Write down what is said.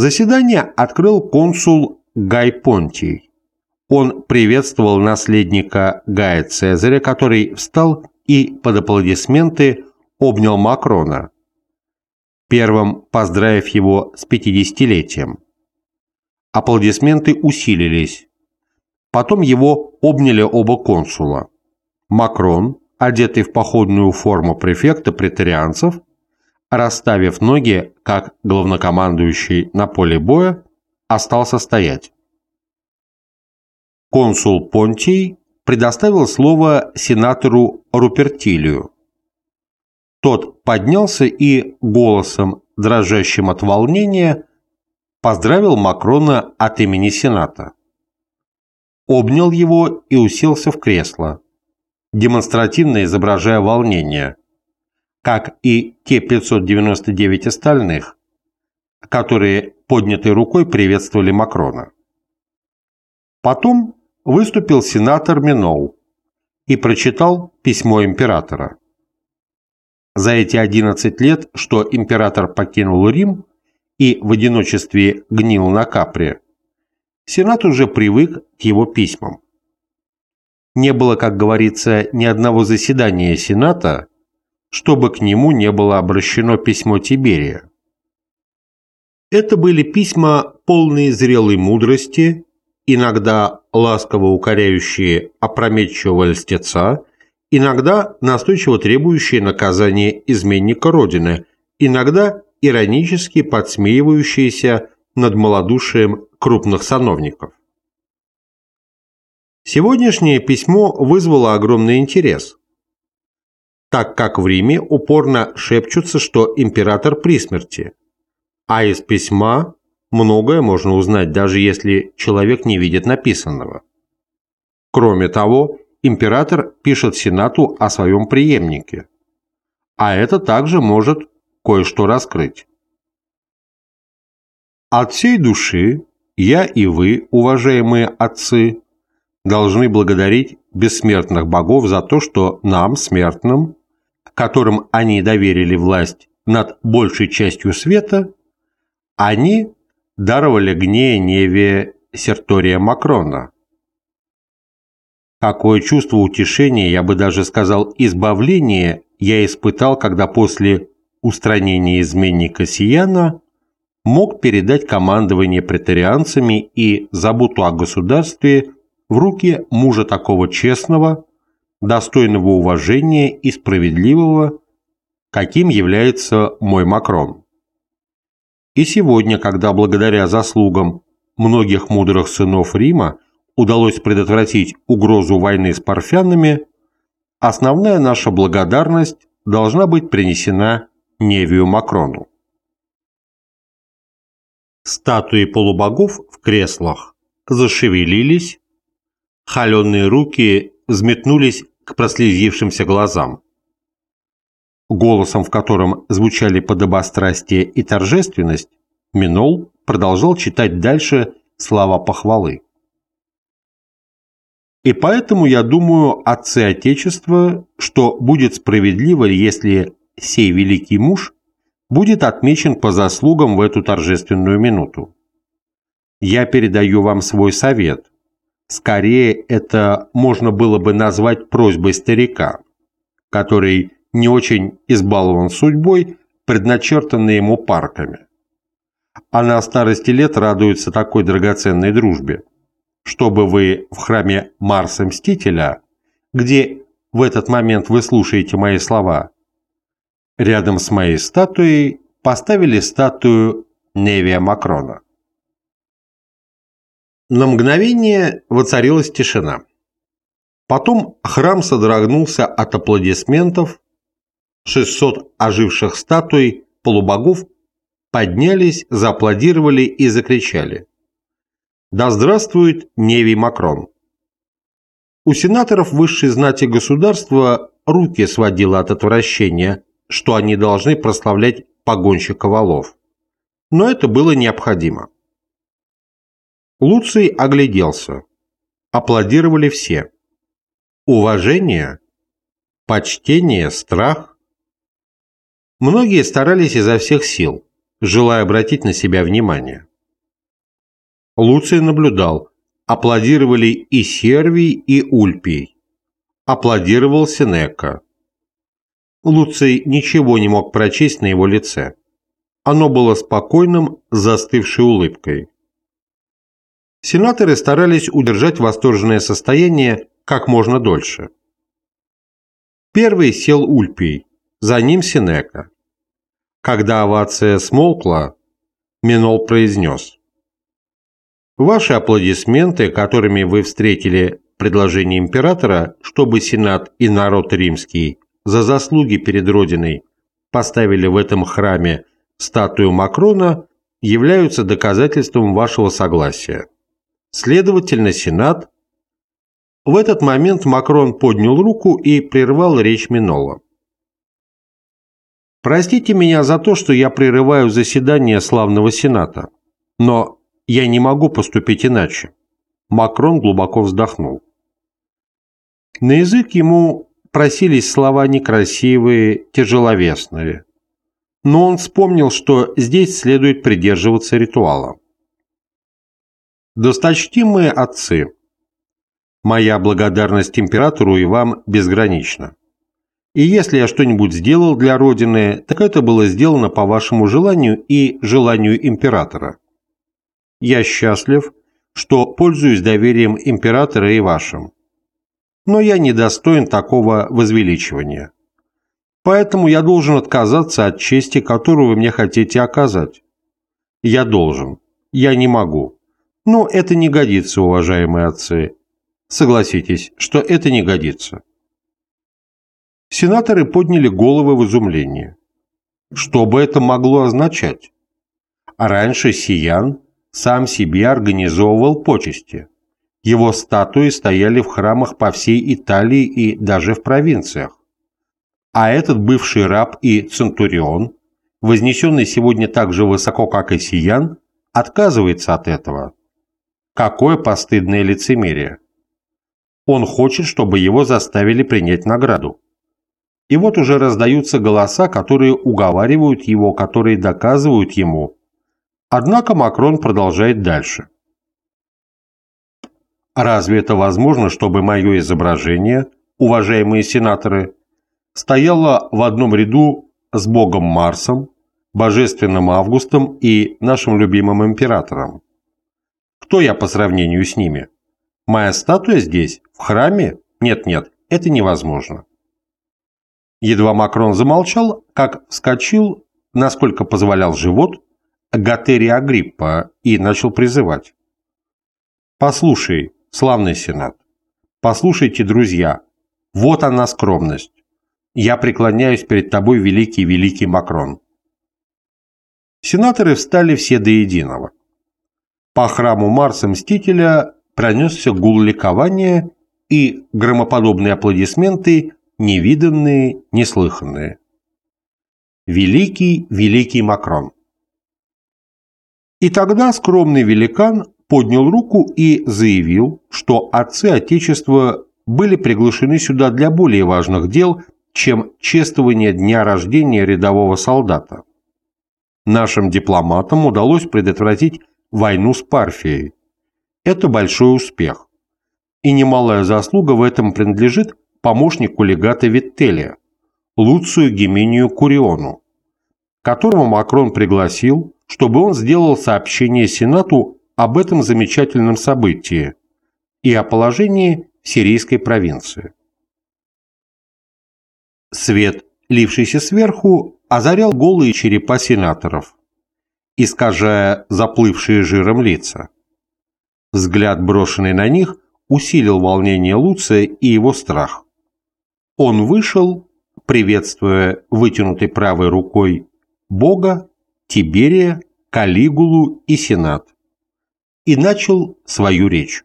Заседание открыл консул Гай Понтий. Он приветствовал наследника Гая Цезаря, который встал и под аплодисменты обнял Макрона, первым поздравив его с 50-летием. Аплодисменты усилились. Потом его обняли оба консула. Макрон, одетый в походную форму префекта претарианцев, расставив ноги, как главнокомандующий на поле боя, остался стоять. Консул Понтий предоставил слово сенатору Рупертилию. Тот поднялся и голосом, дрожащим от волнения, поздравил Макрона от имени Сената. Обнял его и уселся в кресло, демонстративно изображая волнение, как и те 599 остальных, которые поднятой рукой приветствовали Макрона. Потом выступил сенатор Миноу и прочитал письмо императора. За эти 11 лет, что император покинул Рим и в одиночестве гнил на Капре, Сенат уже привык к его письмам. Не было, как говорится, ни одного заседания Сената, чтобы к нему не было обращено письмо Тиберия. Это были письма, полные зрелой мудрости, иногда ласково укоряющие опрометчивого льстеца, иногда настойчиво требующие наказания изменника Родины, иногда иронически подсмеивающиеся над малодушием крупных сановников. Сегодняшнее письмо вызвало огромный интерес, так как в Риме упорно шепчутся, что император при смерти, а из письма многое можно узнать, даже если человек не видит написанного. Кроме того, император пишет Сенату о своем преемнике, а это также может кое-что раскрыть. От всей души я и вы, уважаемые отцы, должны благодарить бессмертных богов за то, что нам, смертным, которым они доверили власть над большей частью света, они даровали гнея Неве Сертория Макрона. Какое чувство утешения, я бы даже сказал избавления, я испытал, когда после устранения изменника Сияна мог передать командование претарианцами и заботу о государстве в руки мужа такого честного, достойного уважения и справедливого, каким является мой Макрон. И сегодня, когда благодаря заслугам многих мудрых сынов Рима удалось предотвратить угрозу войны с парфянами, основная наша благодарность должна быть принесена Невию Макрону. Статуи полубогов в креслах зашевелились, холеные руки взметнулись к прослезившимся глазам. Голосом, в котором звучали подобострастие и торжественность, Минол продолжал читать дальше слова похвалы. И поэтому я думаю, отцы Отечества, что будет справедливо, если сей великий муж будет отмечен по заслугам в эту торжественную минуту. Я передаю вам свой совет, Скорее, это можно было бы назвать просьбой старика, который не очень избалован судьбой, предначертанной ему парками. А на старости лет радуется такой драгоценной дружбе, чтобы вы в храме Марса Мстителя, где в этот момент вы слушаете мои слова, рядом с моей статуей поставили статую Невия Макрона. На мгновение воцарилась тишина. Потом храм содрогнулся от аплодисментов, 600 оживших статуй полубогов поднялись, зааплодировали и закричали. «Да здравствует Невий Макрон!» У сенаторов высшей знати государства руки сводило от отвращения, что они должны прославлять погонщика валов. Но это было необходимо. Луций огляделся. Аплодировали все. Уважение, почтение, страх. Многие старались изо всех сил, желая обратить на себя внимание. Луций наблюдал. Аплодировали и Сервий, и Ульпий. Аплодировал Сенека. Луций ничего не мог прочесть на его лице. Оно было спокойным, застывшей улыбкой. Сенаторы старались удержать восторженное состояние как можно дольше. Первый сел Ульпий, за ним Сенека. Когда овация смолкла, Минол произнес. «Ваши аплодисменты, которыми вы встретили предложение императора, чтобы Сенат и народ римский за заслуги перед Родиной поставили в этом храме статую Макрона, являются доказательством вашего согласия. Следовательно, Сенат... В этот момент Макрон поднял руку и прервал речь Минола. Простите меня за то, что я прерываю заседание славного Сената, но я не могу поступить иначе. Макрон глубоко вздохнул. На язык ему просились слова некрасивые, тяжеловесные. Но он вспомнил, что здесь следует придерживаться ритуала. Досточтимые отцы, моя благодарность императору и вам безгранична. И если я что-нибудь сделал для Родины, так это было сделано по вашему желанию и желанию императора. Я счастлив, что пользуюсь доверием императора и вашим. Но я не достоин такого возвеличивания. Поэтому я должен отказаться от чести, которую вы мне хотите оказать. Я должен. Я не могу. Но это не годится, уважаемые отцы. Согласитесь, что это не годится. Сенаторы подняли головы в изумлении. Что бы это могло означать? А раньше Сиян сам себе организовывал почести. Его статуи стояли в храмах по всей Италии и даже в провинциях. А этот бывший раб и центурион, вознесенный сегодня так же высоко, как и Сиян, отказывается от этого. Какое постыдное лицемерие! Он хочет, чтобы его заставили принять награду. И вот уже раздаются голоса, которые уговаривают его, которые доказывают ему. Однако Макрон продолжает дальше. Разве это возможно, чтобы мое изображение, уважаемые сенаторы, стояло в одном ряду с богом Марсом, божественным Августом и нашим любимым императором? Кто я по сравнению с ними? Моя статуя здесь, в храме? Нет-нет, это невозможно. Едва Макрон замолчал, как вскочил, насколько позволял живот, Гатерия Агриппа и начал призывать. «Послушай, славный сенат, послушайте, друзья, вот она скромность. Я преклоняюсь перед тобой, великий-великий Макрон». Сенаторы встали все до единого. По храму Марса Мстителя пронесся гул ликования и громоподобные аплодисменты, невиданные, неслыханные. Великий, великий Макрон. И тогда скромный великан поднял руку и заявил, что отцы Отечества были приглашены сюда для более важных дел, чем чествование дня рождения рядового солдата. Нашим дипломатам удалось предотвратить войну с Парфией. Это большой успех. И немалая заслуга в этом принадлежит помощнику легата Виттелия, Луцию Гимению Куриону, которого Макрон пригласил, чтобы он сделал сообщение Сенату об этом замечательном событии и о положении сирийской провинции. Свет, лившийся сверху, озарял голые черепа сенаторов искажая заплывшие жиром лица. Взгляд, брошенный на них, усилил волнение Луция и его страх. Он вышел, приветствуя вытянутой правой рукой Бога, Тиберия, Калигулу и Сенат, и начал свою речь.